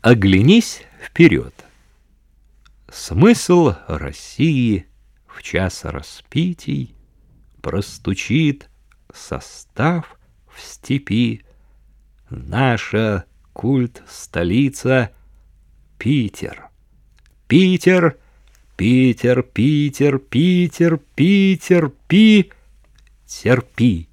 Оглянись вперед. Смысл России в час распитий Простучит состав в степи. Наша культ-столица Питер. Питер, Питер, Питер, Питер, Питер, Пи, терпи.